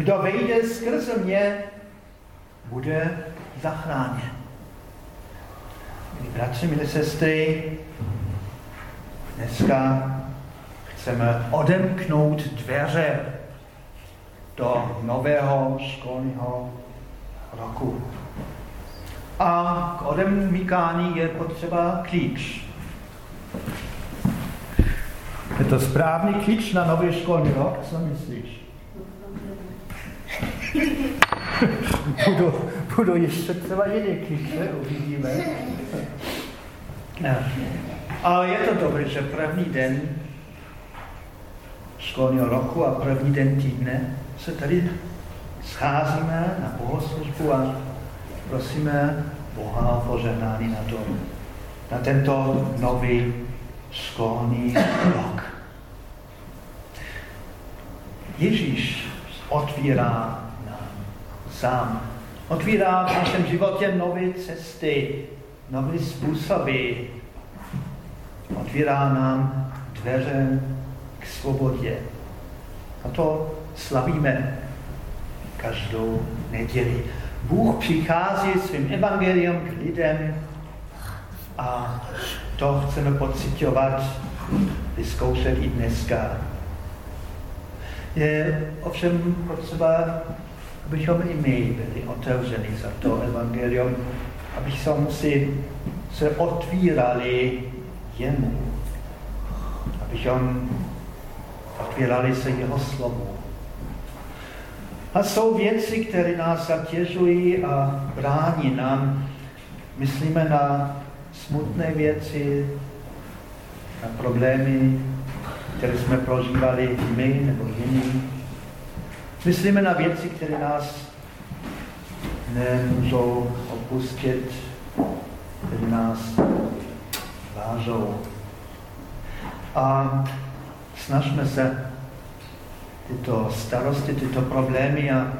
Kdo vejde skrze mě, bude zachráněn. Milí bratři, milí sestry, dneska chceme odemknout dveře do nového školního roku. A k odemykání je potřeba klíč. Je to správný klíč na nový školní rok? Co myslíš? budu, budu ještě třeba jiný klíče, uvidíme. Ale je to dobré, že první den školního roku a první den týdne se tady scházíme na bohoslužbu a prosíme Boha o požehnání na, to, na tento nový školní rok. Ježíš otvírá sám. Otvírá v našem životě nové cesty, nové způsoby. Otvírá nám dveře k svobodě. A to slavíme každou neděli. Bůh přichází svým evangelium k lidem a to chceme pocitovat, vyzkoušet i dneska. Je ovšem potřeba, abychom i my byli otevřeni za to evangelium, abychom si se otvírali jemu, abychom otvírali se jeho slovu. A jsou věci, které nás zatěžují a brání nám. Myslíme na smutné věci, na problémy, které jsme prožívali my nebo jiní. Myslíme na věci, které nás nemůžou opustit, které nás vážou. A snažme se tyto starosti, tyto problémy a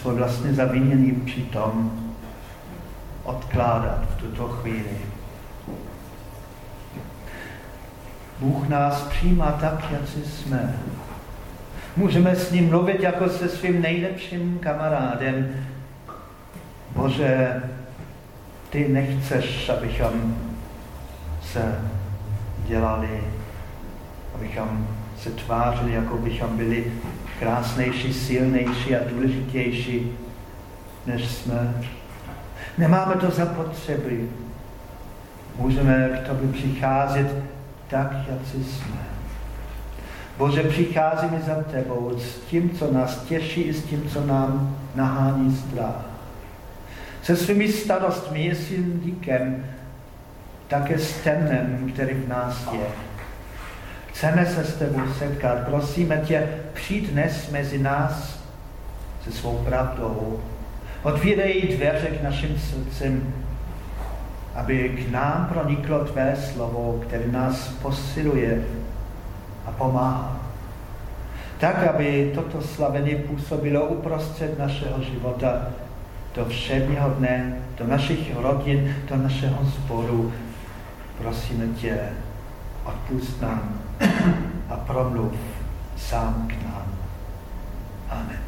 svůj vlastně zavinění přitom odkládat v tuto chvíli. Bůh nás přijímá tak, jak jsme. Můžeme s ním mluvit jako se svým nejlepším kamarádem. Bože, ty nechceš, abychom se dělali, abychom se tvářili, jako bychom byli krásnější, silnější a důležitější, než jsme. Nemáme to zapotřebí. Můžeme k tobě přicházet tak, jak jsme. Bože, přicházíme za tebou s tím, co nás těší, i s tím, co nám nahání strach. Se svými starostmi je svým díkem, také s temnem, který v nás je. Chceme se s tebou setkat. Prosíme tě, přijď dnes mezi nás se svou pravdou. Otvírej dveře k našim srdcem, aby k nám proniklo tvé slovo, které nás posiluje a pomáhá. Tak, aby toto slavení působilo uprostřed našeho života do všedního dne, do našich rodin, do našeho sboru. Prosíme tě, odpust nám a promluv sám k nám. Amen.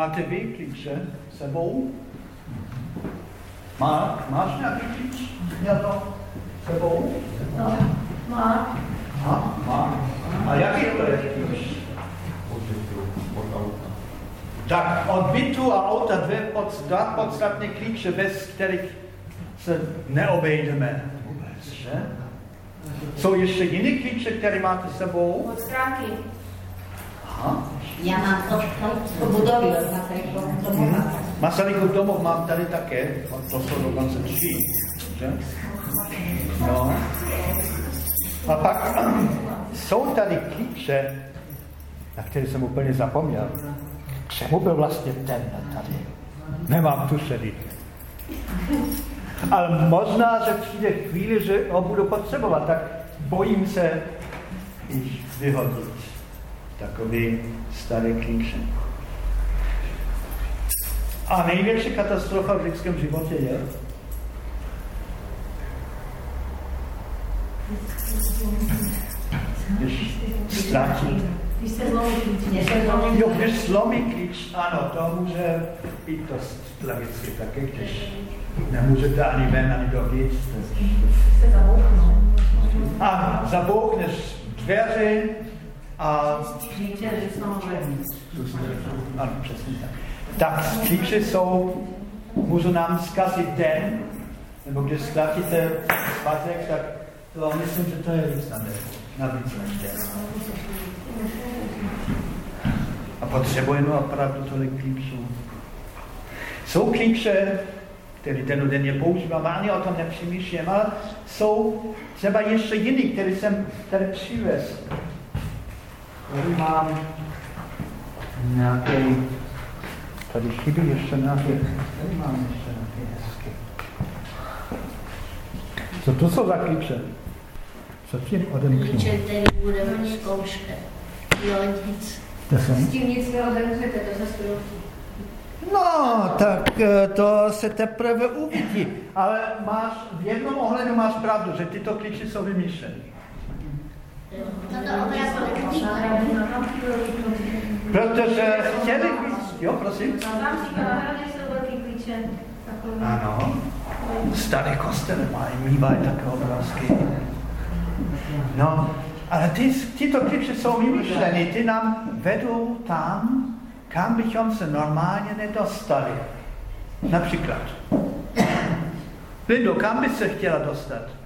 Máte vy klíče sebou? Má, máš nějaký klíč? Měl to sebou? No, má. Má, má. A jaký to je klíč? Tak od bytu a auta dvě podstatné klíče, bez kterých se neobejdeme vůbec, že? Jsou ještě jiné klíče, které máte sebou? Od schránky. Já mám to, to, to budovy od Masarykova domova. Masarykův domov mám tady také, to jsou dokonce tři? No. A pak jsou tady klíče, na které jsem úplně zapomněl. Čemu byl vlastně ten tady? Nemám tušení. Ale možná, že přijde chvíli, že ho budu potřebovat, tak bojím se jich vyhodit. Takový starý klíče. A největší katastrofa v lidském životě je, když ztratí. Když se zlomí klíč. Zlomí Jo, když slomí klíč, ano, to může být dost tragicky taky, když nemůžete ani ven, ani dovnitř. se zabouchnou. A zabouchneš dveře a že jsou ano, přesně tak. Tak klíče jsou, můžu nám zkazit den, nebo když ztratíte svatek, tak to myslím, že to je víc na den. A potřebujeme opravdu tolik klíčů. Jsou klíče, které používám, ani o tom nepřemýšlím, ale jsou třeba ještě jiný, který jsem tady přivez. Tady mám nějaký, tady chybí ještě nějaký, tady mám ještě nějaký hezky. Co to jsou za klíče? Co tím odemknu? Klíče, který budeme zkoušet. Jo, nic. S tím nic neodemřete, to se zkrutí. No, tak eh, to se teprve uvidí. Ale máš, v jednom ohledu máš pravdu, že tyto klíče jsou vymýšlené. Protože chtěli jo, prosím. Ano, staré kostely mají, mývají takové obrázky. No, ale ty, tyto klíče jsou vymyšlené, ty nám vedou tam, kam bychom se normálně nedostali. Například. Lindo, kam by se chtěla dostat?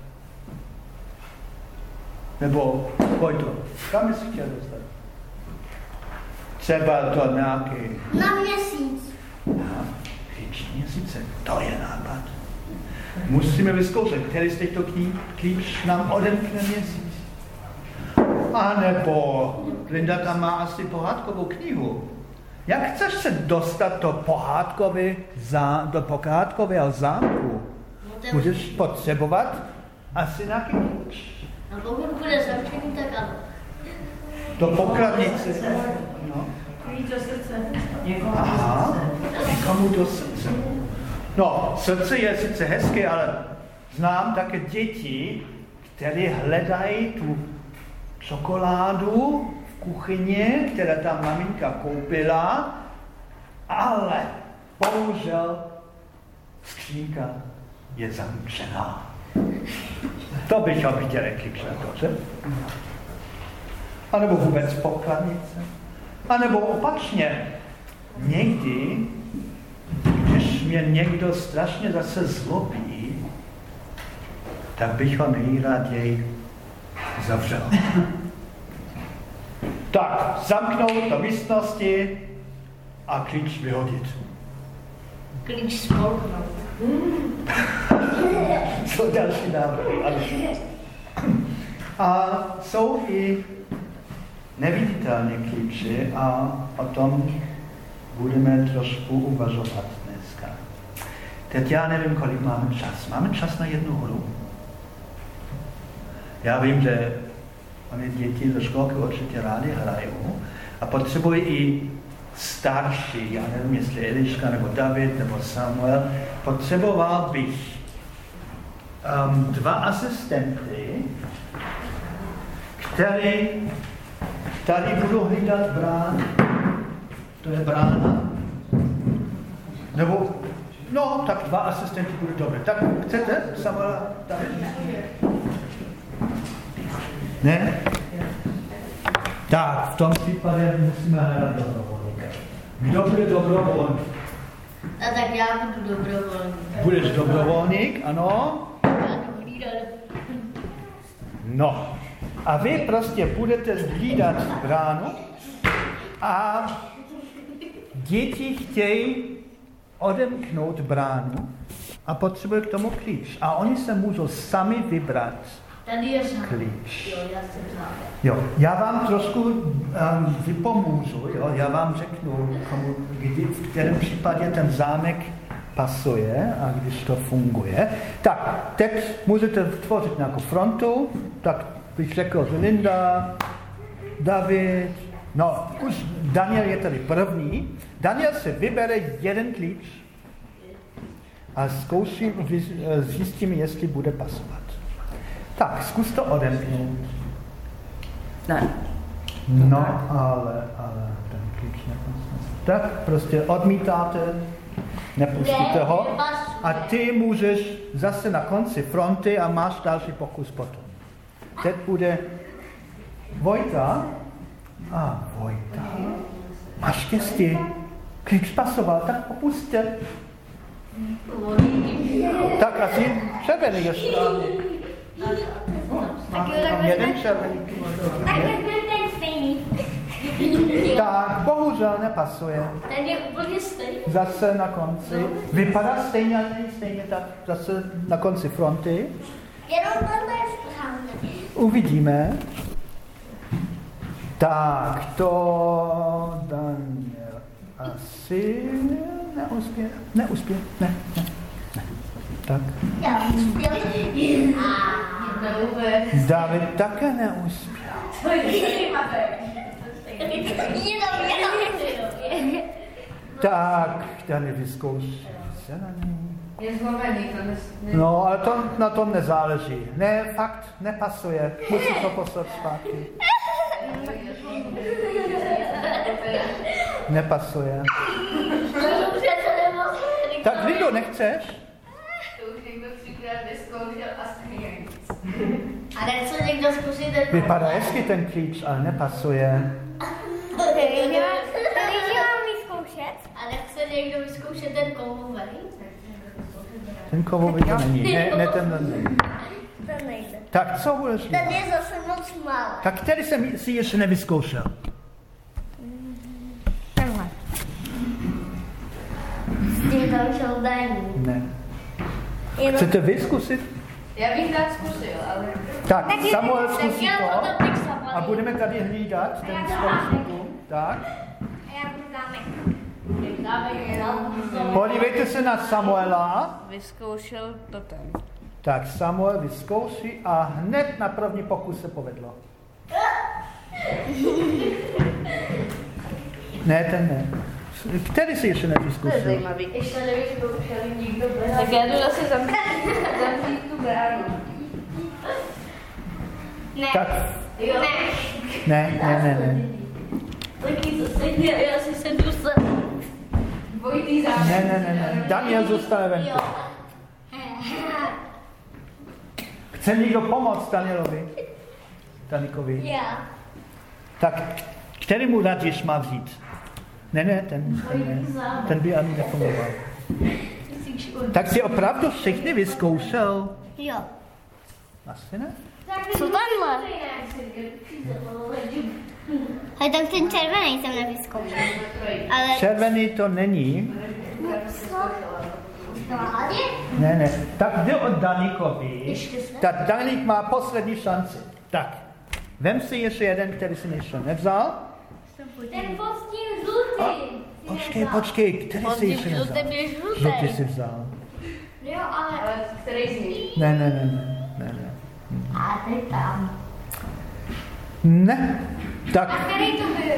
Nebo Vojto, kam by se chtěla dostat? Třeba to nějaký Na měsíc. na klíč měsíce. To je nápad. Musíme vyzkoušet, který z těchto kní, klíč nám odemkne měsíc. A nebo Linda tam má asi pohádkovou knihu. Jak chceš se dostat do pohádkové, zá, do pohádkového zámku? Budeš potřebovat asi nějaký klíč. A pokud bude zavřený, tak ano. Do pokladnice. No. Do srdce. Aha, někomu do srdce. No, srdce je sice hezké, ale znám také děti, které hledají tu čokoládu v kuchyni, která tam maminka koupila, ale bohužel skřínka je zamčená. To bychom to, že? A nebo vůbec pokladnice. A nebo opačně, někdy, když mě někdo strašně zase zlobí, tak bych ho nejraději zavřel. tak, zamknout do místnosti a klíč vyhodit. Klíč spolknout. Co další návrhy? A jsou i neviditelné klíče a o tom budeme trošku uvažovat dneska. Teď já nevím, kolik máme čas. Máme čas na jednu hru? Já vím, že oni děti ze školky určitě rádi hrajou a potřebují i starší, já nevím, jestli Eliška nebo David nebo Samuel, potřeboval bych um, dva asistenty, který tady budou hlídat brán. To je brána. Nebo, no, tak dva asistenti bude dobré. Tak chcete, Samuela? Tady? Ne? Tak, v tom případě musíme hledat dobrovolníka. Kdo bude dobrovolník? A tak já budu dobrovolný. Budeš dobrovolník, ano? No. A vy prostě budete hlídat bránu a děti chtějí odemknout bránu a potřebují k tomu klíč. A oni se můžou sami vybrat Tady je sám. klíč. Jo, já. Jo, já vám trošku um, vypomůžu, jo? já vám řeknu, komu, kdy, v kterém případě ten zámek pasuje a když to funguje. Tak, teď můžete tvořit nějakou frontu, tak bych řekl, že Linda, David, no už Daniel je tady první. Daniel si vybere jeden klíč a zkouším, zjistím, jestli bude pasovat. Tak, zkus to odemknout. Ne. No, ale, ale ten klíč. Tak prostě odmítáte, nepustíte Ne, ho a ty můžeš zase na konci fronty a máš další pokus potom. Teď bude Vojta. A Vojta. Máš štěstí. Klíč pasoval, tak opustte. Tak asi červený je tam jeden červený. Tak vezmeme ten stejný. Tak, bohužel nepasuje. Ten je úplně stejný. Zase na konci. Vypadá stejně, ale není stejně tak. Zase na konci fronty. Jenom tohle je správně. Uvidíme. Tak, to Daniel asi neuspěje. Neuspěje, ne, ne, ne. Tak. David také neuspěl. Tak, tady vyzkouší. Je zlomený, No, ale to na tom nezáleží. Ne, fakt nepasuje. Musíš to poslat zpátky. Nepasuje. Tak Lindo, nechceš? To už někdo třikrát a stejně nic. A nechce někdo zkusit ten Vypadá hezky ten klíč, ale nepasuje. Který mám vyzkoušet? A nechce někdo vyzkoušet ten kovový? Ten kovový to není. Ne, ne ten. Ten nejde. Tak co budeš Ten dělat? je zase moc malý. Tak který jsem si ještě nevyzkoušel? Tenhle. S tím tam šel. Ne. Chcete vyzkusit? Já bych rád zkusil, ale... Tak, Tak Samuel tak zkusí to. A budeme tady hlídat ten společníků. Tak. A já budu zámek. Zámek je tam. Podívejte se na Samuela. Vyzkoušel to ten. Tak Samuel vyzkouší a hned na první pokus se povedlo. Ne, ten ne. Který si ještě To je nevyzkoušel? zajímavý. Ještě nevyzkoušeli nikdo bez. Tak já jdu zase zamknout. Zavřít tu bránu. Ne. Tak, Jo. ne, Ne. ne, ne, ne. Taky to stejně, já si sem. Dvojitý zámek. Ne, ne, ne, ne. Daniel zůstane venku. Chce někdo pomoct Danielovi? Danikovi? Já. Tak, který mu radiš má vzít? Ne, ne, ten, ten, ne. ten by ani nefungoval. Tak si opravdu všechny vyzkoušel? Jo. Asi ne? Co tamhle? Hej, tak ten červený jsem nevyzkoušel. Ale... Červený to není. Ne, ne. Tak jde o Danikovi. Tak Danik má poslední šanci. Tak, vem si ještě jeden, který si ještě nevzal. Ten pod žlutý. Počkej, počkej, který si ještě nevzal? Žlutý je Žlutý žlutý. si vzal. Jo, ale... Ale který z nich? Ne, ne, ne, ne, ne, ne. A ty tam. Ne. Tak, Který to byl?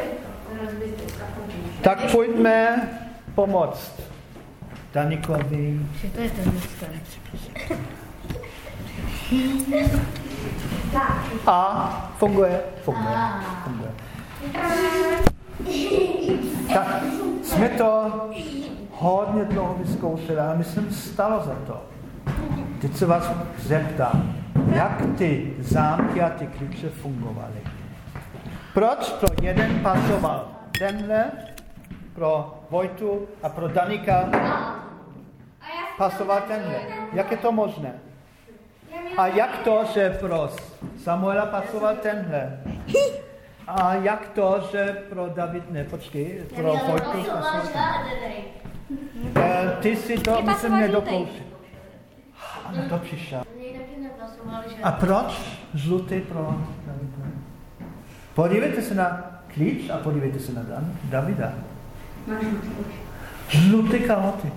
tak pojďme pomoct Danikovi. Že to je ten ten. A funguje, funguje, funguje. Tak jsme to hodně dlouho vyzkoušeli, ale myslím, stalo za to. Teď se vás zeptám, jak ty zámky a ty klíče fungovaly. Proč pro jeden pasoval tenhle, pro Vojtu a pro Danika pasoval tenhle? Jak je to možné? A jak to, že pro Samuela pasoval tenhle? A jak to, že pro David, ne, počkej, pro Vojtu? Eh, ty si to, myslím, nedokoušel. A na to přišel. A proč žlutý pro Davida? Podívejte se na klíč a podívejte se na Dan, Davida. Žlutý kalhoty.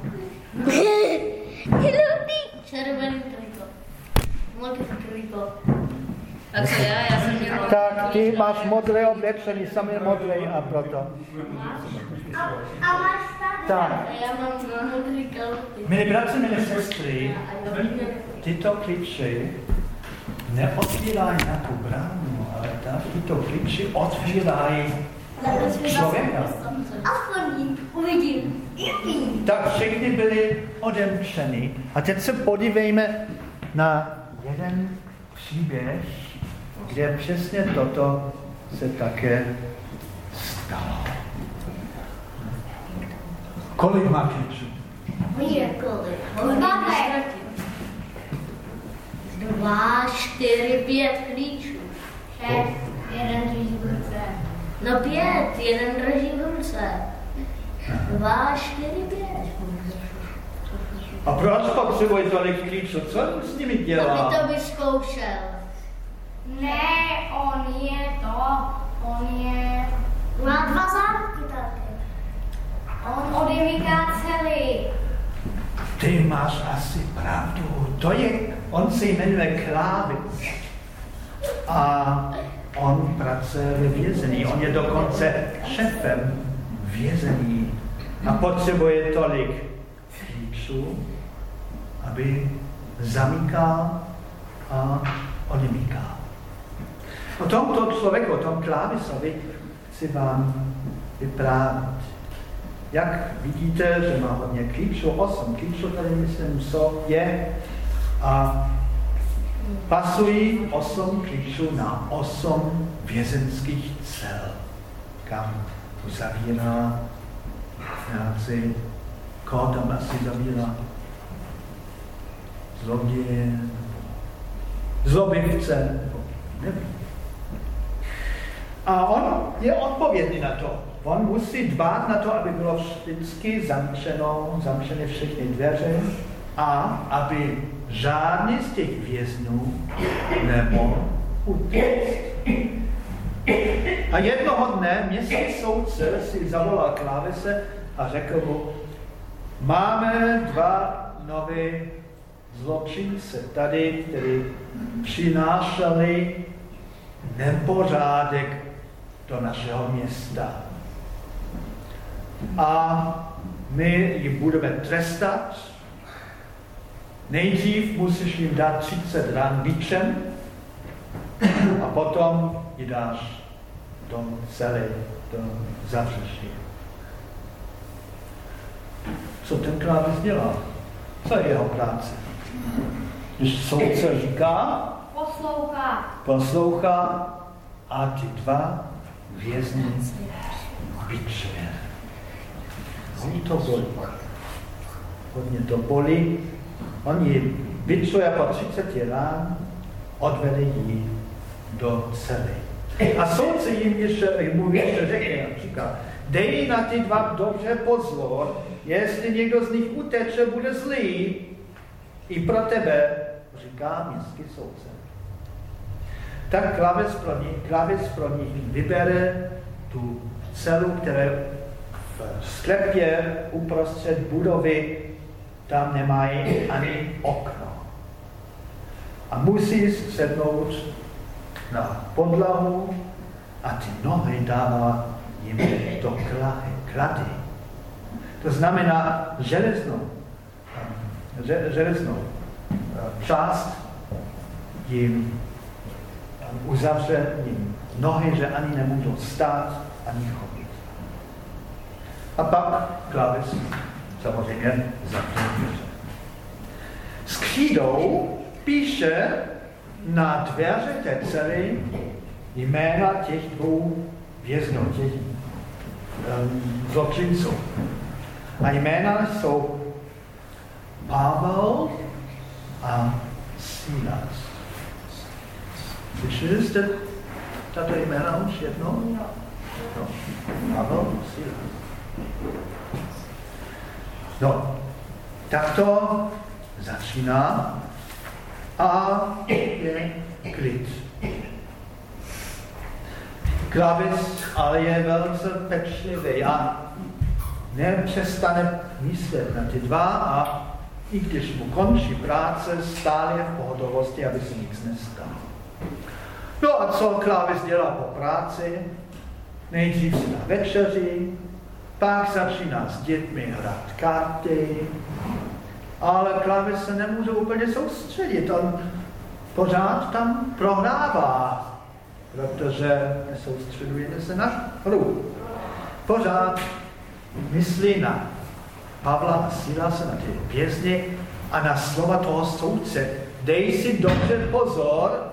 Žlutý. Červený triko. Triko. A co já? Já jsem měla... Tak ty máš modré oblečení, samý modrý a proto. A, a máš tady. Tak. A já mám modrý kalhoty. Milí bratři, milé sestry, tyto klíče neotvírají nějakou bránu, ale tak tyto klíče otvírají člověka. Aspoň uvidím. Tak všechny byly odemčeny. A teď se podívejme na jeden příběh, kde přesně toto se také stalo. Kolik má? Máme. Dva, čtyři, pět klíčů. Šest. Jeden drží v ruce. No pět, jeden drží v ruce. Dva, čtyři, pět. A proč potřebuje tolik klíčů? Co s nimi Aby dělá? to vyzkoušel. Ne, on je to, on je... Má dva záruky také. On odemyká celý. Ty máš asi pravdu. To je, on se jmenuje Klávic. A on pracuje ve vězení. On je dokonce šefem vězení. A potřebuje tolik klíčů, aby zamykal a odemykal. O tomto člověku, o tom klávisovi, chci vám vyprávět. Jak vidíte, že má hodně klíčů, osm klíčů tady myslím, co je. A pasují osm klíčů na osm vězenských cel, kam uzavírá nějaký tam asi zavírá zloděje, zlobivce, nevím. A on je odpovědný na to. On musí dbát na to, aby bylo vždycky zamčeno, zamčené všechny dveře a aby žádný z těch věznů nemohl utéct. A jednoho dne městský soudce si zavolal klávese a řekl mu, máme dva nové zločince tady, kteří přinášeli nepořádek do našeho města. A my ji budeme trestat. Nejdřív musíš jim dát 30 ran bičem a potom ji dáš do celé, do zavřeší. Co ten klávis dělá? Co je jeho práce? Když soudce říká, Poslouchá. poslouchá a ty dva vězni bičuje. Oni to bolí. Hodně to bolí. On ji bičuje po 30 rán, odvede ji do cely. A soudce jim ještě, mu ještě řekne, říká, dej na ty dva dobře pozor, jestli někdo z nich uteče, bude zlý. I pro tebe, říká městský soudce. Tak klaves pro, ní, klaves pro nich vybere tu celu, které v sklepě uprostřed budovy tam nemají ani okno. A musí sednout na podlahu a ty nohy dává jim do klahy, klady. To znamená železnou, že, železnou eh, část jim uzavře jim nohy, že ani nemůžou stát, ani chodit. A pak klavis samozřejmě dveře. S křídou píše na dveře té cely jména těch dvou věznů, těch um, zločinců. A jména jsou Pavel a Silas. Slyšeli jste tato jména už jednou? No. Pavel, Silas. No, tak to začíná a je klid. Klavis ale je velice pečlivý a nepřestane myslet na ty dva a i když mu končí práce, stále v pohotovosti, aby se nic nestalo. No a co Klavis dělá po práci? Nejdřív si na večeři, pak začíná s dětmi hrát karty, ale Klavis se nemůže úplně soustředit. On pořád tam prohrává, protože nesoustředujeme se na hru. Pořád myslí na Pavla a se na ty vězně a na slova toho soudce. Dej si dobře pozor,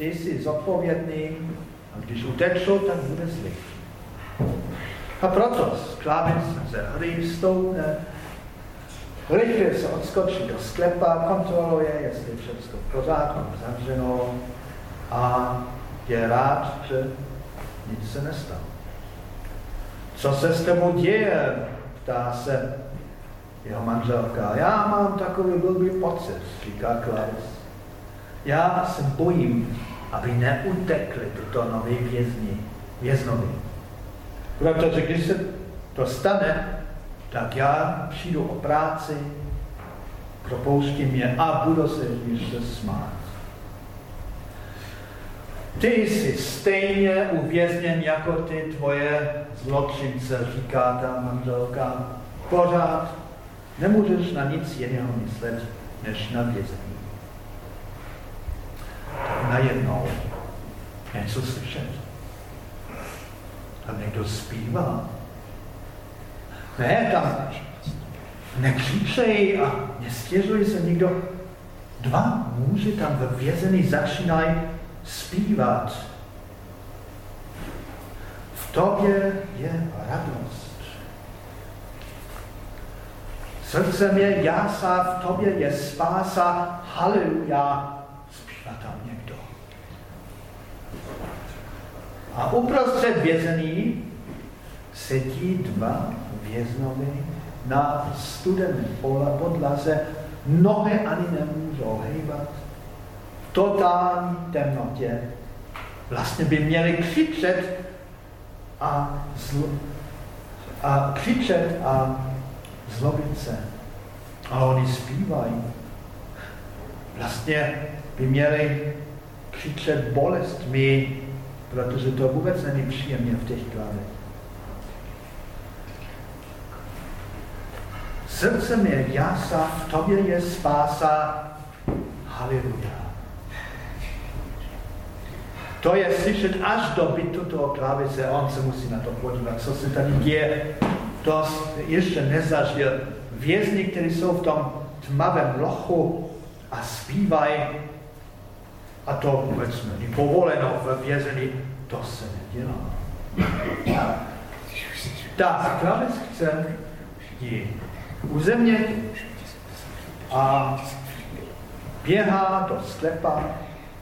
ty jsi zodpovědný a když utečou, tak bude zlý. A proto sklávec ze hry stoupne, rychle se odskočí do sklepa, kontroluje, jestli všechno v pořádku, zavřeno a je rád, že nic se nestalo. Co se s tebou děje? Ptá se jeho manželka. Já mám takový blbý pocit, říká Klaus. Já se bojím, aby neutekli tyto nové vězni, věznovi. Protože když se to stane, tak já přijdu o práci, propouštím je a budu se ještě smát. Ty jsi stejně uvězněn jako ty tvoje zločince, říká ta manželka. Pořád nemůžeš na nic jiného myslet, než na vězení. Najednou něco slyšet. Tam někdo zpívá. Ne, tam nekřičej a nestěžuj se nikdo. Dva muži tam ve vězení začínají zpívat. V tobě je radost. Srdce mě jásá, v tobě je spása, haleluja, zpívá tam někdo. A uprostřed vězení sedí dva věznovi na studené podlaze, nohy ani nemůžou hejbat totální temnotě. Vlastně by měli křičet a, zl, a křičet a zlobit se. A oni zpívají. Vlastně by měli křičet bolestmi, protože to vůbec není příjemně v těch kladech. Srdce mě jásá, v tobě je spása. Haleluja. To je slyšet až do bytu toho klávice, on se musí na to podívat, co se tady děje. To ještě nezažil. Vězni, kteří jsou v tom tmavém lochu a zpívají, a to vůbec není povoleno ve vězení, to se nedělá. Ta klavec chce ji uzemnět a běhá do sklepa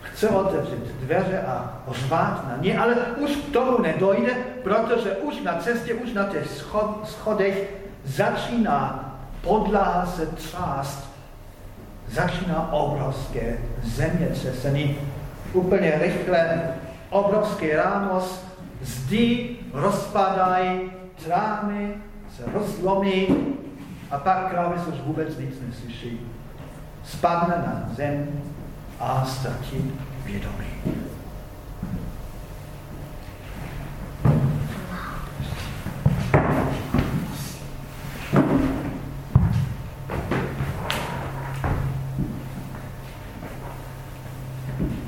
chce otevřít dveře a řvát na ně, ale už k tomu nedojde, protože už na cestě, už na těch schodech začíná podlaha se třást. Začíná obrovské zemětřesení. Úplně rychle, obrovský rános, zdi rozpadají, trámy se rozlomí a pak krávy už vůbec nic neslyší. Spadne na zem a ztratí vědomí.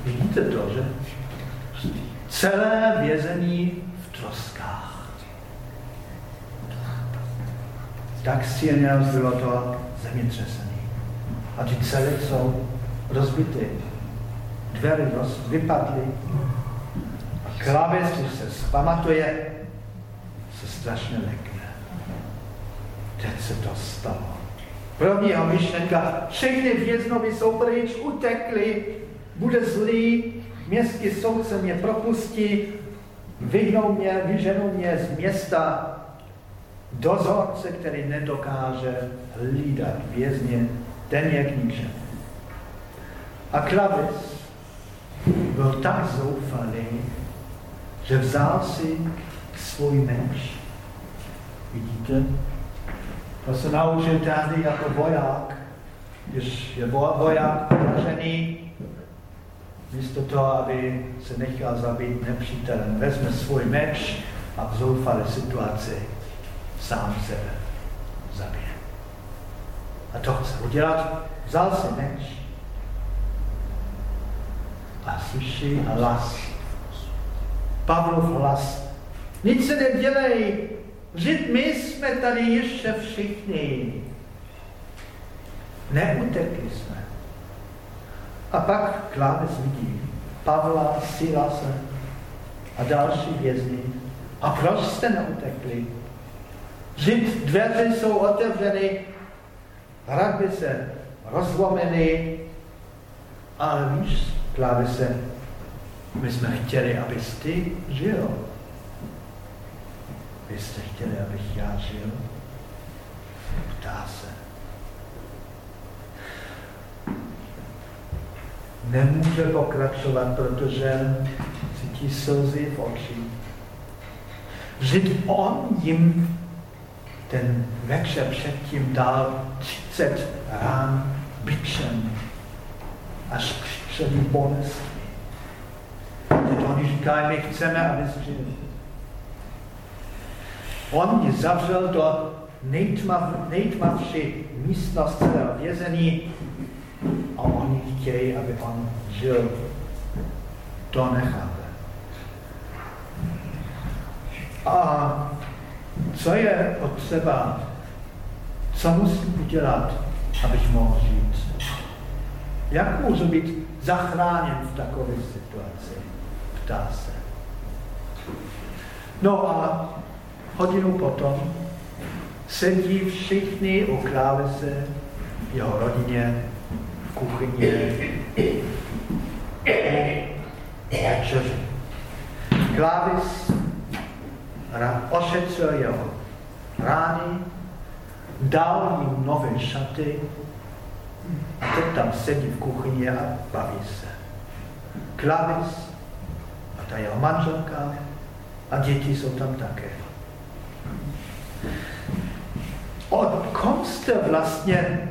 Vidíte to, že? Celé vězení v troskách. tak silně bylo to zemětřesení. A ty cely jsou rozbity. Dvery roz, vypadly. A když se zpamatuje, se strašně lekne. Teď se to stalo. Prvního myšlenka, všechny věznovi jsou pryč, utekli, bude zlý, městský soudce mě propustí, vyhnou mě, vyženou mě z města, dozorce, který nedokáže hlídat vězně, ten je k ničemu. A Klavis byl tak zoufalý, že vzal si svůj meč. Vidíte? To se naučil tady jako voják. Když je voják poražený, místo toho, aby se nechal zabít nepřítelem, vezme svůj meč a v zoufalé situaci sám sebe zabije. A to chce udělat, vzal si meč a slyší hlas. Pavlov hlas. Nic se nedělej, Žid my jsme tady ještě všichni. Neutekli jsme. A pak Kláves vidí Pavla, Silase a další vězni. A proč jste neutekli? Žid dveře jsou otevřeny, hradby se rozlomeny, ale víš, Klávese, my jsme chtěli, abys ty žil. Vy jste chtěli, abych já žil? Ptá se. Nemůže pokračovat, protože cítí slzy v očích. Žid on jim ten večer předtím dal 30 rán byčem až k křeví bolesti. Teď oni říkají, my chceme, aby žil. On mě zavřel do nejtmav, nejtmavší místnost celého vězení a oni chtějí, aby on žil. To nechápe. A co je potřeba, co musím udělat, abych mohl žít? Jak můžu být zachráněn v takové situaci? Ptá se. No a hodinu potom sedí všichni u klávese jeho rodině v kuchyni večeři. Klávis ošetřil jeho rány, dal jim nové šaty a teď tam sedí v kuchyni a baví se. Klavis a ta jeho manželka a děti jsou tam také. Od kom jste vlastně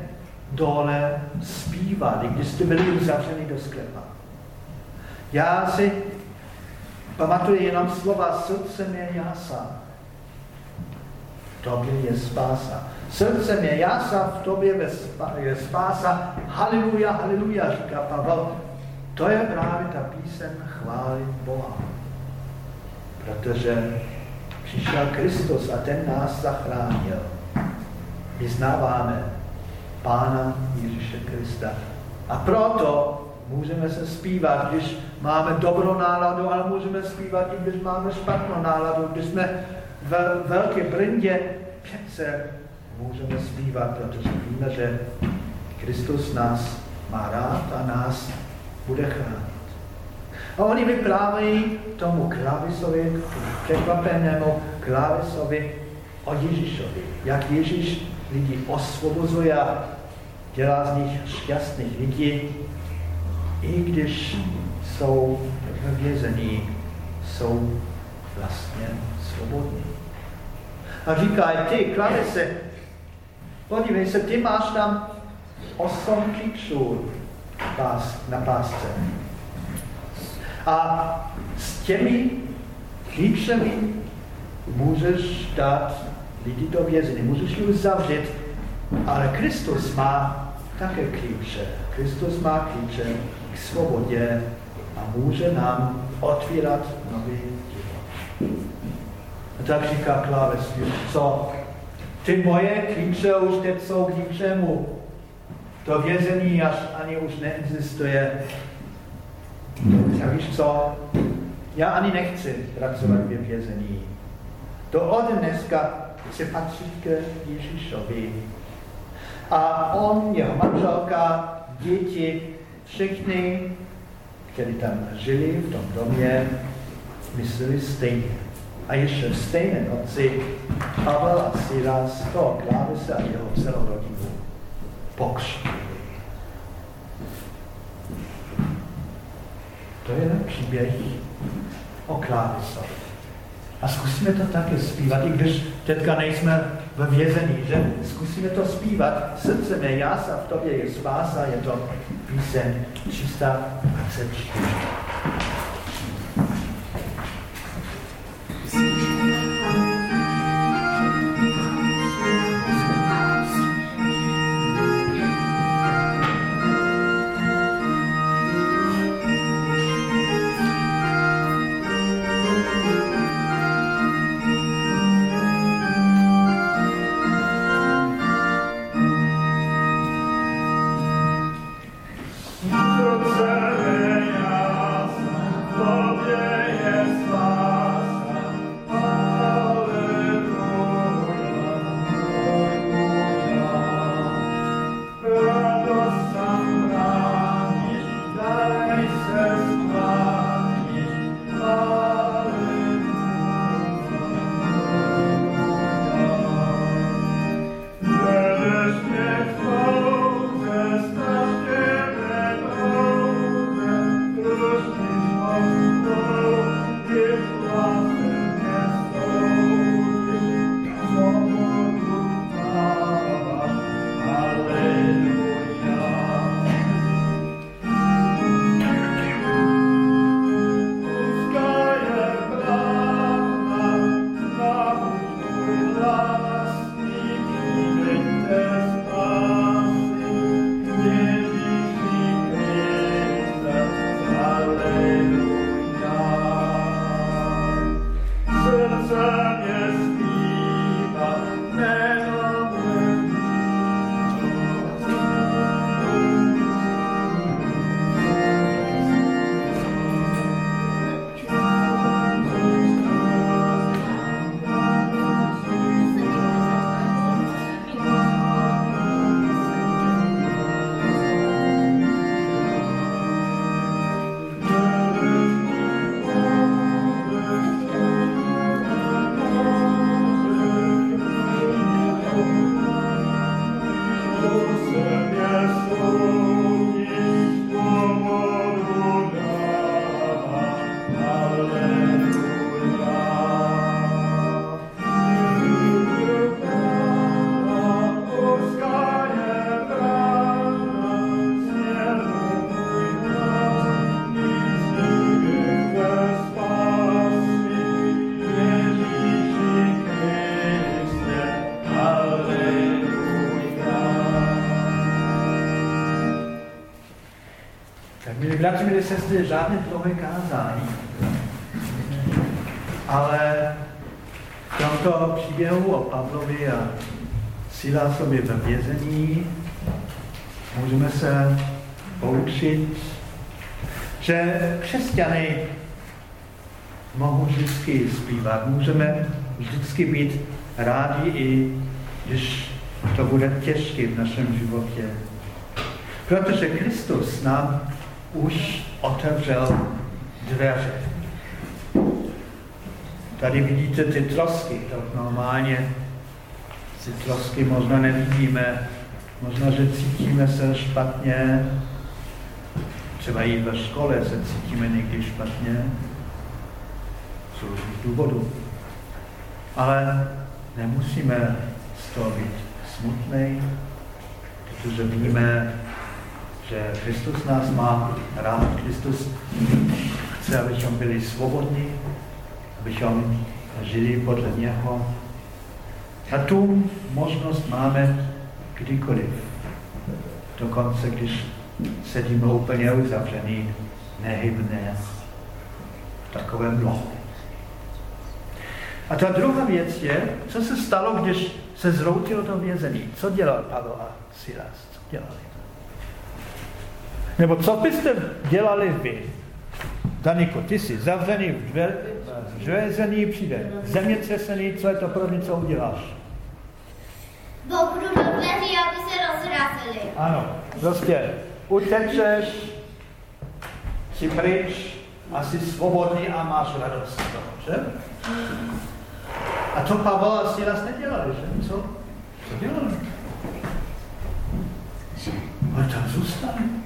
dole zpívali, když jste byli uzavřeni do sklepa? Já si pamatuju jenom slova srdce mě jása. V tobě je spása. Srdce mě jása, v tobě je spása. Haleluja, haleluja, říká Pavel. To je právě ta píseň chvály Boha. Protože přišel Kristus a ten nás zachránil. Vyznáváme Pána Ježíše Krista. A proto můžeme se zpívat, když máme dobrou náladu, ale můžeme zpívat i když máme špatnou náladu. Když jsme v velké brindě, přece můžeme zpívat, protože víme, že Kristus nás má rád a nás bude chránit. A oni vyprávají tomu klavisovi, překvapenému klavisovi o Ježíšovi, jak Ježíš lidi osvobozuje a dělá z nich šťastných lidí, i když jsou vězení, jsou vlastně svobodní. A říká, ty, klavise, podívej se, ty máš tam osm klíčů na pásce. A s těmi klíčemi můžeš dát lidi do vězení, můžeš ji zavřít, ale Kristus má také klíče. Kristus má klíče k svobodě a může nám otvírat nový život. A tak říká Kláves, co ty moje klíče už teď jsou k ničemu. To vězení až ani už neexistuje. A víš co? Já ani nechci pracovat ve vězení. To od dneska se patří k Ježíšovi. A on, jeho manželka, děti, všichni, kteří tam žili v tom domě, mysleli stejně. A ještě v stejné noci Pavel a Silas toho klávese a jeho celou rodinu pokřtili. To je příběh o klávesovi. A zkusíme to také zpívat, i když teďka nejsme ve vězení, že? Zkusíme to zpívat. Srdce mé jása, v tobě je spása, je to píseň 324. bratři, milí sestry, žádné dlouhé kázání. Ale v tomto příběhu o Pavlovi a Silásovi ve vězení můžeme se poučit, že křesťany mohou vždycky zpívat. Můžeme vždycky být rádi, i když to bude těžké v našem životě. Protože Kristus nám už otevřel dveře. Tady vidíte ty trosky, to normálně ty trosky možná nevidíme, možná, že cítíme se špatně, třeba i ve škole se cítíme někdy špatně, z různých důvodů. Ale nemusíme z toho být smutný, protože víme, že Kristus nás má rád, Kristus chce, abychom byli svobodní, abychom žili podle něho. A tu možnost máme kdykoliv. Dokonce, když sedíme úplně uzavřený, nehybné, v takovém lohu. A ta druhá věc je, co se stalo, když se zroutil do vězení. Co dělal Pavel a Silas? Co dělali? Nebo co byste dělali vy? Daniko, ty jsi zavřený v vězení, přijde zemětřesení, co je to první, co uděláš? Bouchnu do dveří, aby se rozrazili. Ano, prostě utečeš, jsi pryč a jsi svobodný a máš radost z toho, že? A to Pavel a Silas nedělali, že? Co? Co dělali? Ale tam zůstali.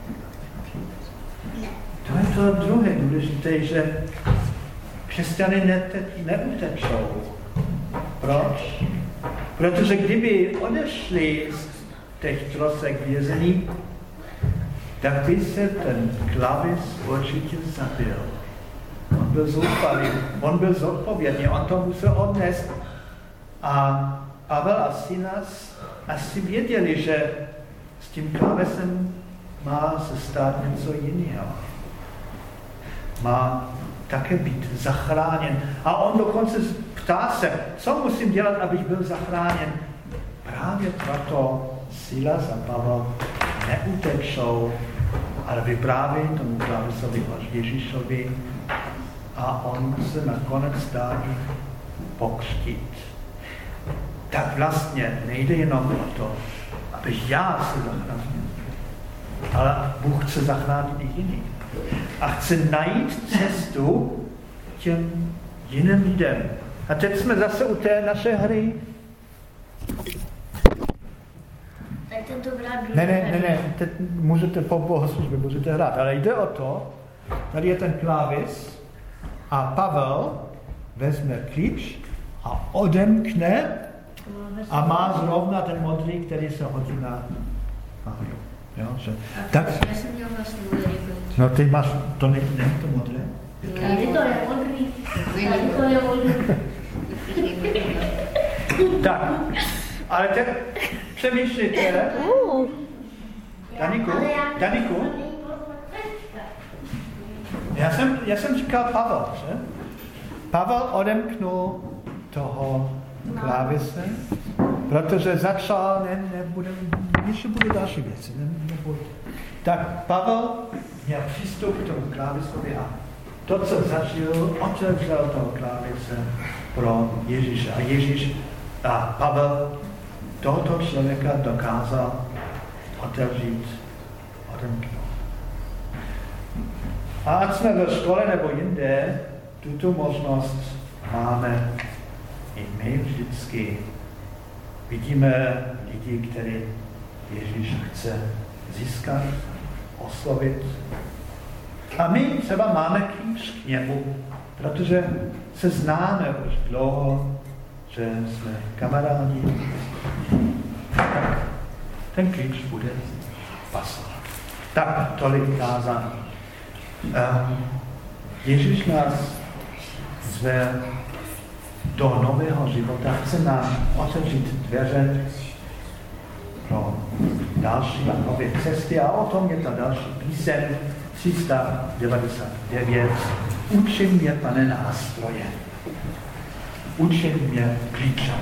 To je to druhé důležité, že křesťany ne, neutečou. Proč? Protože kdyby odešli z těch trosek vězení, tak by se ten klavis určitě zabil. On byl zoufalý, on byl zodpovědný, on to musel odnést. A Pavel a Sinas asi věděli, že s tím klávesem má se stát něco jiného. Má také být zachráněn. A on dokonce ptá se, co musím dělat, abych byl zachráněn. Právě proto Silas a Pavel neutečou, ale vypráví tomu Klavisovi o Ježíšovi a on se nakonec dá pokřtít. Tak vlastně nejde jenom o to, abych já se zachránil, ale Bůh chce zachránit i jiný. A chce najít cestu těm jiným lidem. A teď jsme zase u té naše hry. Ne, ne, ne, ne, teď můžete po bohoslužbě, můžete hrát, ale jde o to, tady je ten klávis a Pavel vezme klíč a odemkne a má zrovna ten modrý, který se hodí na nahoru. Jo, že, tak, Já jsem měl vlastně modrý klíč. no ty máš, to není, není to modré? Tady to je modrý. Tady to je modrý. Tak, ale teď přemýšlíte, Daniku, Daniku, já jsem, já jsem říkal Pavel, že? Pavel odemknul toho klávise, protože začal, ne, nebude, ještě bude další věci, ne, nebude. Tak Pavel měl přístup k tomu klávisovi a to, co zažil, otevřel toho klávise pro Ježíše. A Ježíš a Pavel tohoto člověka dokázal otevřít, odemknout. A ať jsme ve škole nebo jinde, tuto možnost máme i my vždycky. Vidíme lidi, který Ježíš chce získat, oslovit. A my třeba máme klíč k němu, protože se známe už dlouho, že jsme kamarádi. Ten klíč bude pasovat. Tak tolik kázání. Um, Ježíš nás zve do nového života, chce nám otevřít dveře pro další a nové cesty a o tom je ta další píseň 399. Učím mě, pane, nástroje. Učím mě klíče.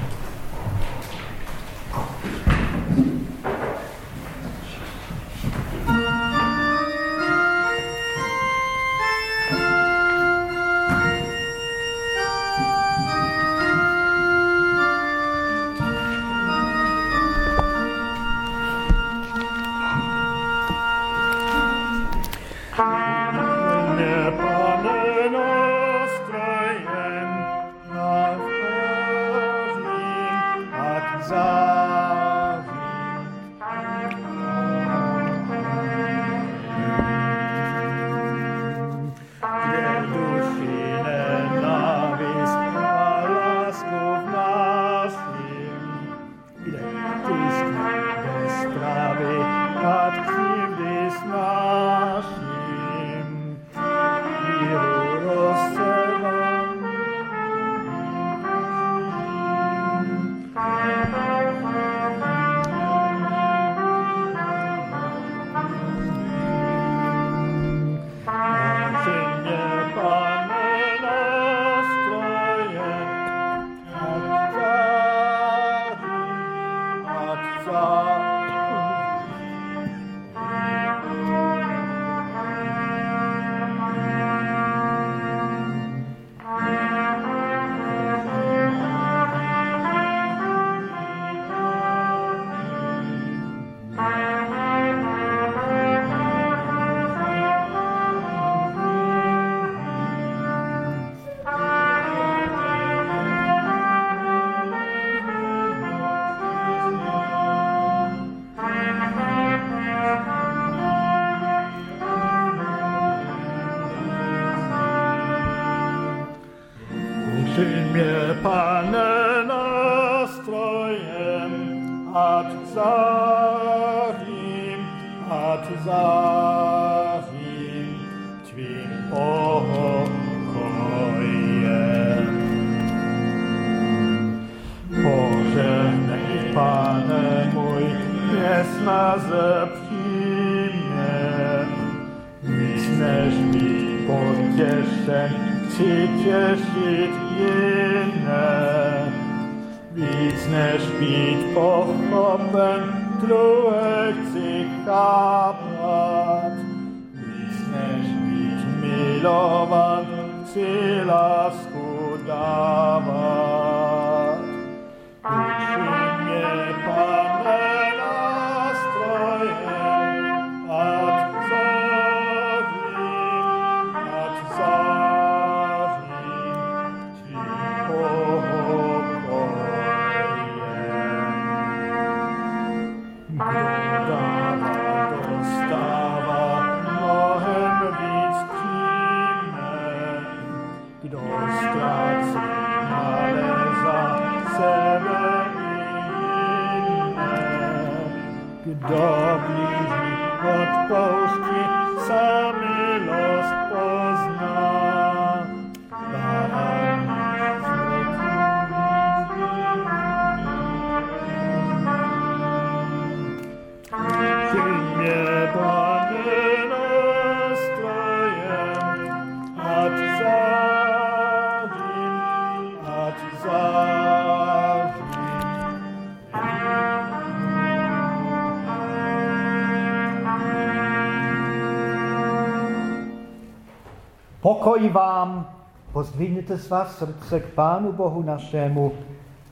Pokoj vám, pozdvihněte svá srdce k Pánu Bohu našemu,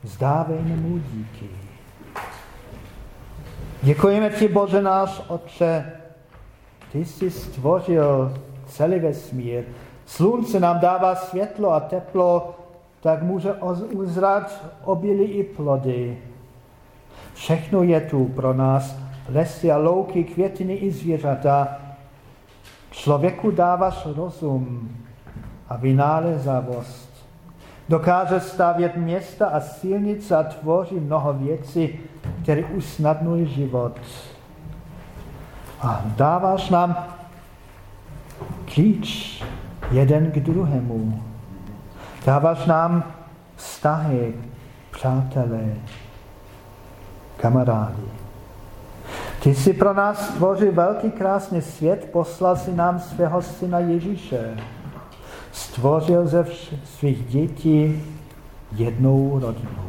vzdávejme mu díky. Děkujeme ti, Bože náš Otče, ty jsi stvořil celý vesmír. Slunce nám dává světlo a teplo, tak může uzrat obilí i plody. Všechno je tu pro nás, lesy a louky, květiny i zvířata. Člověku dáváš rozum a vynálézavost. Dokáže stavět města a silnice a tvoří mnoho věcí, které usnadňují život. A dáváš nám klíč jeden k druhému. Dáváš nám vztahy, přátelé, kamarády. Ty jsi pro nás stvořil velký krásný svět, poslal si nám svého syna Ježíše. Stvořil ze svých dětí jednou rodinu.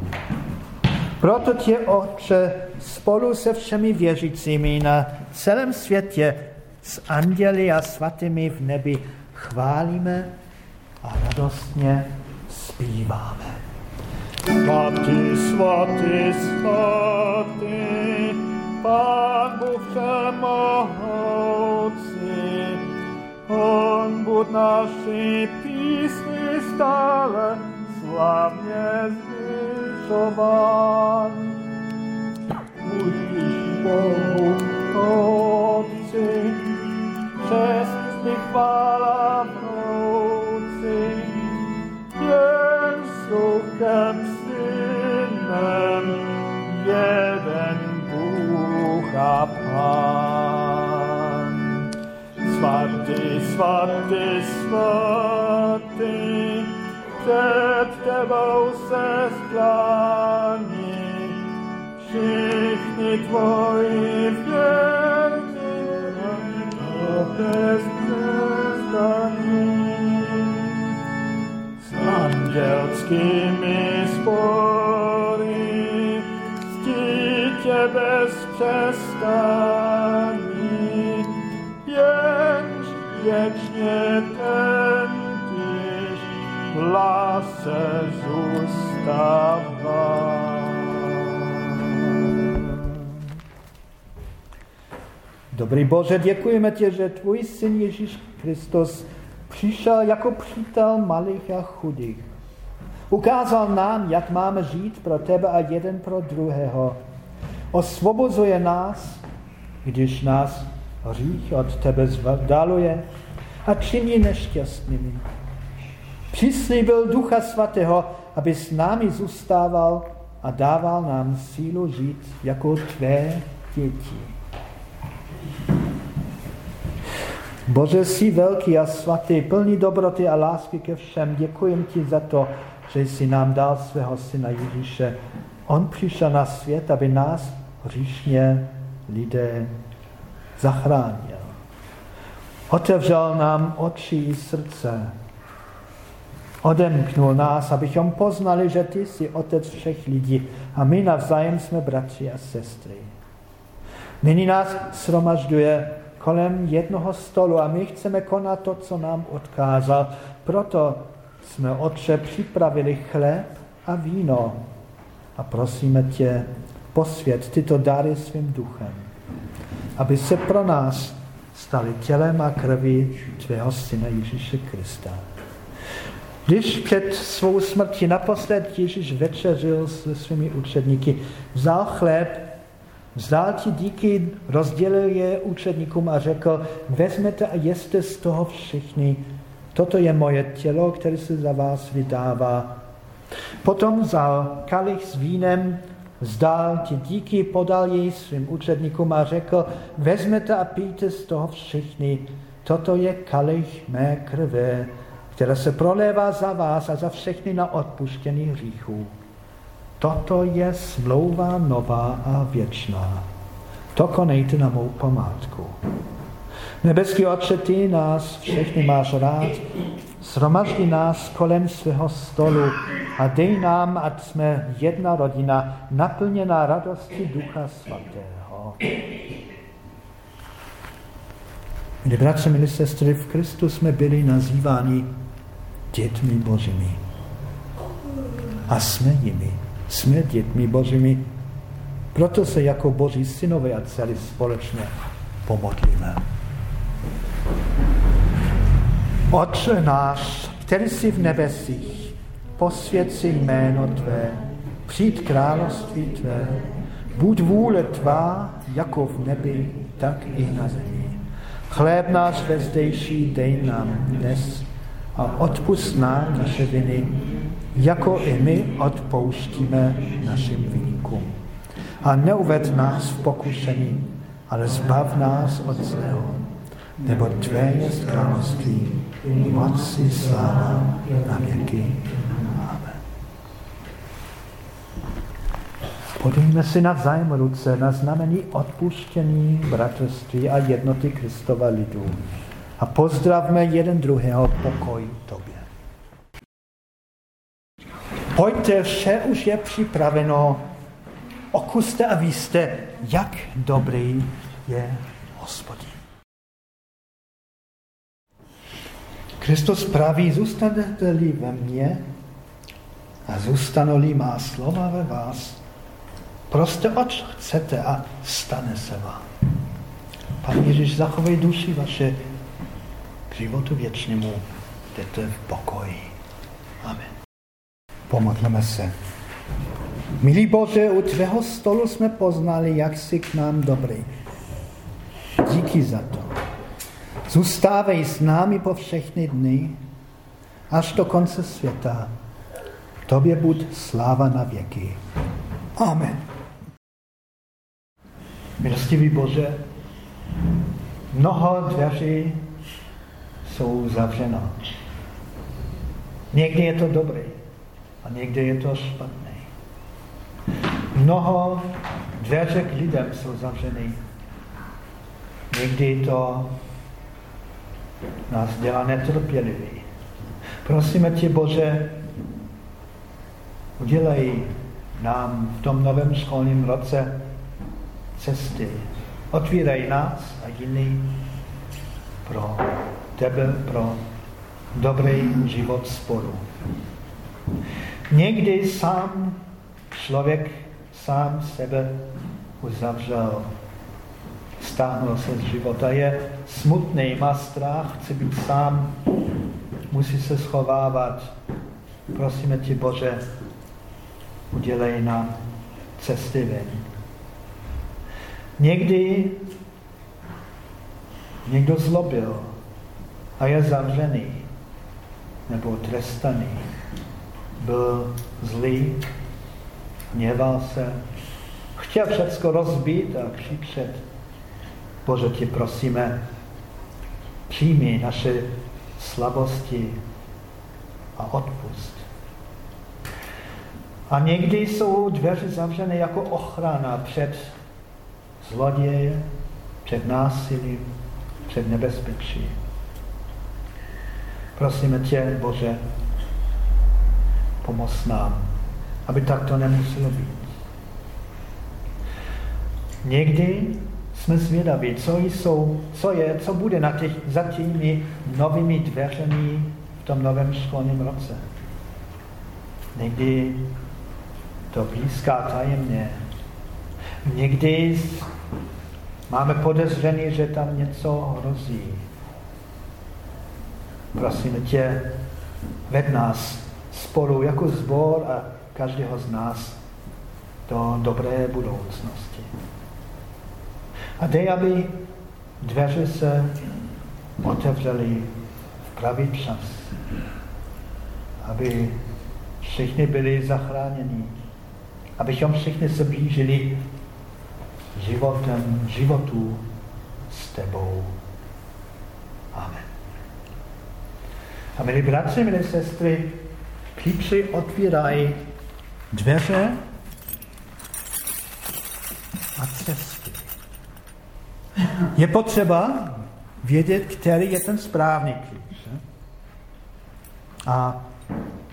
Proto tě, Otče, spolu se všemi věřícími na celém světě s anděli a svatými v nebi chválíme a radostně zpíváme. Svatý, svatý, svatý, Pán Bůh všemohoucí, On bud naší písni stále slavně zvyšován. Budíš Bohu Otci, čest i chvála vrouci, jen s duchem synem, jeden Bůh a Pán. Svatý, svatý, svatý, před tebou se sklání, všichni tvoji věrní, a bez přestaní s andělskými spory, ctítě bez jenž věčně ten tyž zůstává. Dobrý Bože, děkujeme tě, že tvůj syn Ježíš Kristus přišel jako přítel malých a chudých. Ukázal nám, jak máme žít pro tebe a jeden pro druhého. Osvobozuje nás, když nás hřích od tebe vzdaluje a činí nešťastnými. Přislíbil Ducha Svatého, aby s námi zůstával a dával nám sílu žít jako tvé děti. Bože, jsi velký a svatý, plný dobroty a lásky ke všem. Děkuji ti za to, že jsi nám dal svého syna Ježíše. On přišel na svět, aby nás hříšně lidé zachránil. Otevřel nám oči i srdce. Odemknul nás, abychom poznali, že ty jsi otec všech lidí a my navzájem jsme bratři a sestry. Nyní nás sromažďuje kolem jednoho stolu a my chceme konat to, co nám odkázal. Proto jsme, Otče, připravili chléb a víno a prosíme tě, posvět tyto dary svým duchem, aby se pro nás stali tělem a krví tvého syna Ježíše Krista. Když před svou smrtí naposled Ježíš večeřil se svými učedníky, vzal chléb, vzdal ti díky, rozdělil je učedníkům a řekl, vezmete a jeste z toho všichni, toto je moje tělo, které se za vás vydává. Potom vzal kalich s vínem, vzdal ti díky, podal jej svým učedníkům a řekl, vezmete a pijte z toho všichni, toto je kalich mé krve, která se prolévá za vás a za všechny na odpuštění hříchů. Toto je smlouva nová a věčná. To konejte na mou památku. Nebeský Otče, ty nás všechny máš rád, Sromaždi nás kolem svého stolu a dej nám, ať jsme jedna rodina, naplněná radosti Ducha Svatého. Milí bratři, milí sestry, v Kristu jsme byli nazýváni dětmi božími. A jsme jimi. Jsme dětmi božími. Proto se jako boží synové a dcery společně pomodlíme. Otče náš, který jsi v nebesích, posvěd si jméno Tvé, přijď království Tvé, buď vůle Tvá, jako v nebi, tak i na zemi. Chléb náš vezdejší dej nám dnes a odpust nám naše viny, jako i my odpouštíme našim vyníkům. A neuved nás v pokušení, ale zbav nás od zlého, nebo Tvé je království, moc i sláva na věky. Amen. Podejme si navzájem ruce na znamení odpuštění, bratrství a jednoty Kristova lidu. A pozdravme jeden druhého pokoj tobě. Pojďte, vše už je připraveno. Okuste a víste, jak dobrý je hospodin. Kristus praví, zůstanete-li ve mně a zůstanou-li má slova ve vás, prostě oč chcete a stane se vám. Pan Ježíš, zachovej duši vaše k životu věčnému, jdete v pokoji. Amen. Pomodleme se. Milý Bože, u tvého stolu jsme poznali, jak jsi k nám dobrý. Díky za to. Zůstávej s námi po všechny dny, až do konce světa. Tobě buď sláva na věky. Amen. Milostivý Bože, mnoho dveří jsou zavřeno. Někdy je to dobrý a někdy je to špatný. Mnoho dveře k lidem jsou zavřeny. Někdy to nás dělá netrpělivý. Prosíme tě, Bože, udělej nám v tom novém školním roce cesty. Otvírej nás a jiný pro tebe, pro dobrý život sporu. Někdy sám člověk sám sebe uzavřel stáhnul se z života, je smutný, má strach, chce být sám, musí se schovávat. Prosíme tě, Bože, udělej nám cesty ven. Někdy někdo zlobil a je zavřený nebo trestaný. byl zlý, hněval se, chtěl všechno rozbít a křičet. Bože, tě prosíme, přijmi naše slabosti a odpust. A někdy jsou dveře zavřené jako ochrana před zloděje, před násilím, před nebezpečí. Prosíme tě, Bože, pomoz nám, aby tak to nemuselo být. Někdy jsme zvědaví, co, jsou, co je, co bude na těch, za těmi novými dveřemi v tom novém školním roce. Někdy to blízká tajemně. Někdy máme podezření, že tam něco hrozí. Prosíme tě, ved nás spolu jako zbor a každého z nás do dobré budoucnosti. A dej, aby dveře se otevřely v pravý čas. Aby všichni byli zachráněni. Abychom všichni se blížili životem, životu s tebou. Amen. A milí bratři, milí sestry, klíči otvírají dveře a cesty. Je potřeba vědět, který je ten správný klíč. A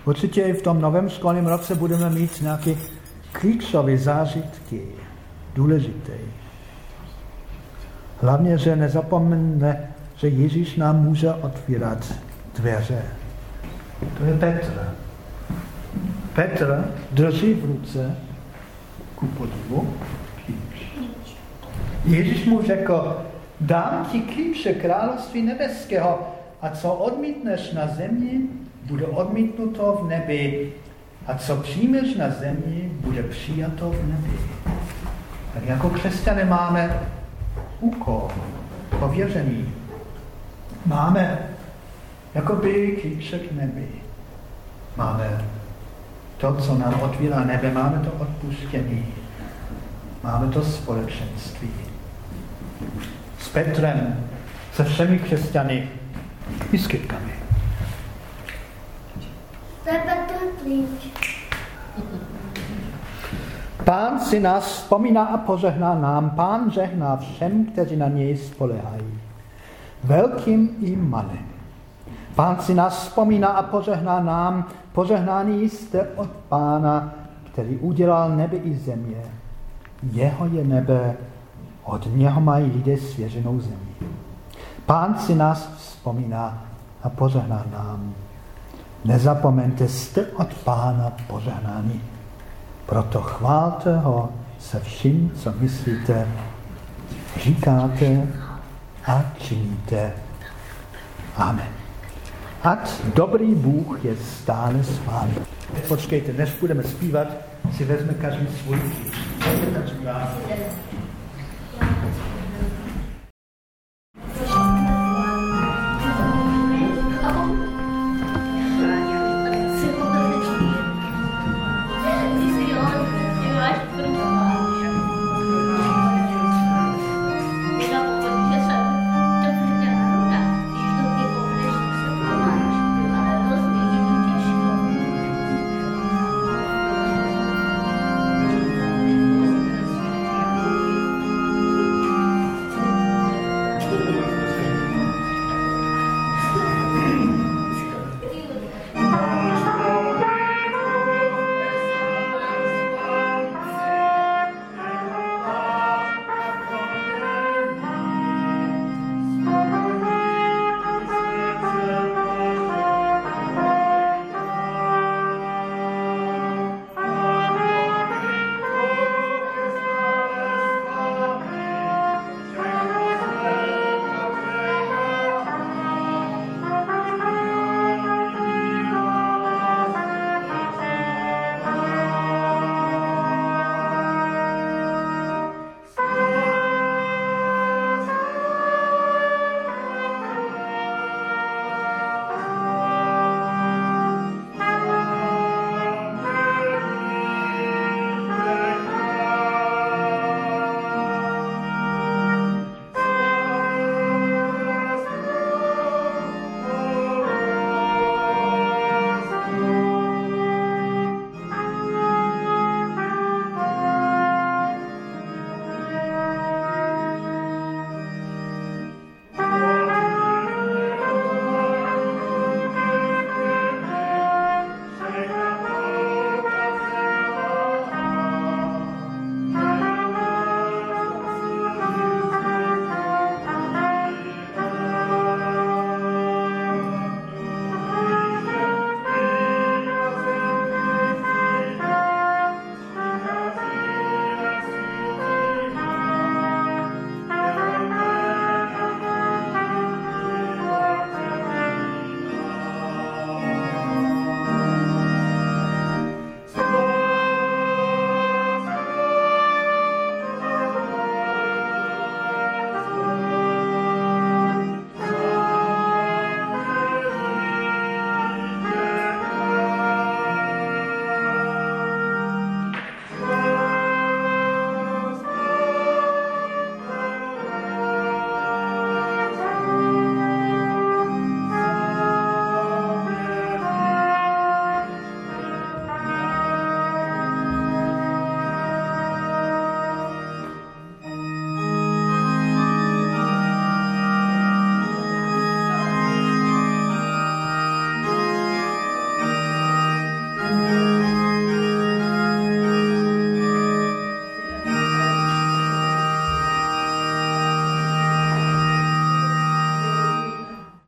určitě i v tom novém školním roce budeme mít nějaké klíčové zážitky, důležité. Hlavně, že nezapomeňme, že Ježíš nám může otvírat dveře. To je Petr. Petr drží v ruce ku podivu Ježíš mu řekl, dám ti klíče království nebeského a co odmítneš na zemi, bude odmítnuto v nebi a co přijmeš na zemi, bude přijato v nebi. Tak jako křesťané máme úkol, pověřený. Máme jakoby klíče k nebi. Máme to, co nám otvírá nebe, máme to odpuštění. Máme to společenství s Petrem, se všemi křesťany i s kytkami. Pán si nás vzpomíná a požehná nám. Pán žehná všem, kteří na něj spolehají. Velkým i malým. Pán si nás vzpomíná a požehná nám. Požehnání jste od Pána, který udělal nebe i země. Jeho je nebe od něho mají lidé svěřenou zemi. Pán si nás vzpomíná a požehná nám. Nezapomeňte, jste od Pána požehnáni. Proto chválte ho se vším, co myslíte, říkáte a činíte. Amen. Ať dobrý Bůh je stále s vámi. Počkejte, než budeme zpívat, si vezme každý svůj.